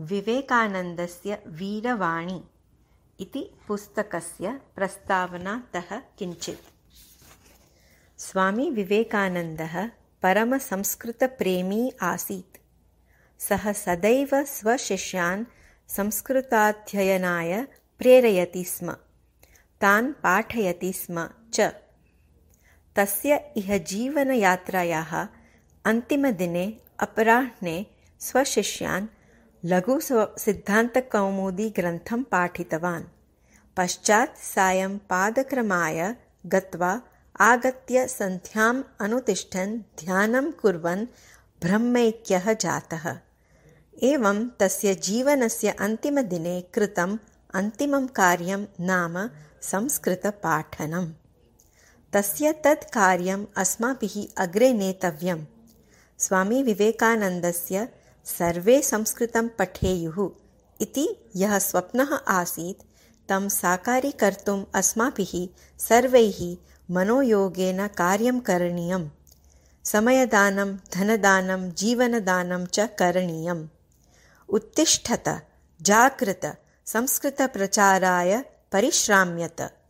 विवेकानन्दस्य वीरवाणी इति पुस्तकस्य प्रस्तावनातः किञ्चित्। स्वामीविवेकानन्दः परमसंस्कृतप्रेमी आसीत्। सः सदैव स्वशिष्यान् संस्कृताध्ययनाय प्रेरयति स्म। तान् पाठयति स्म च। तस्य इह जीवनयात्रायाः अन्तिमदिने अपराह्ने स्वशिष्यान् लघुसिद्धान्तकौमुदीग्रन्थं पाठितवान्। पश्चात् सायं पादक्रमाय गत्वा आगत्य सन्ध्याम् अनुतिष्ठन् ध्यानं कुर्वन् ब्रह्मैक्यः जातः। एवं तस्य जीवनस्य अन्तिमदिने कृतम् अन्तिमं कार्यं नाम संस्कृतपाठनम्। तस्य तत् कार्यम् अस्माभिः अग्रे नेतव्यम्। स्वामीविवेकानन्दस्य सर्वे संस्कृतं पठेयुः इति यः स्वप्नः आसीत् तं साकारीकर्तुम् अस्माभिः सर्वैः मनोयोगेन कार्यं करणीयम्। समयदानं धनदानं जीवनदानं च करणीयम्। उत्तिष्ठत जागृत संस्कृतप्रचाराय परिश्राम्यत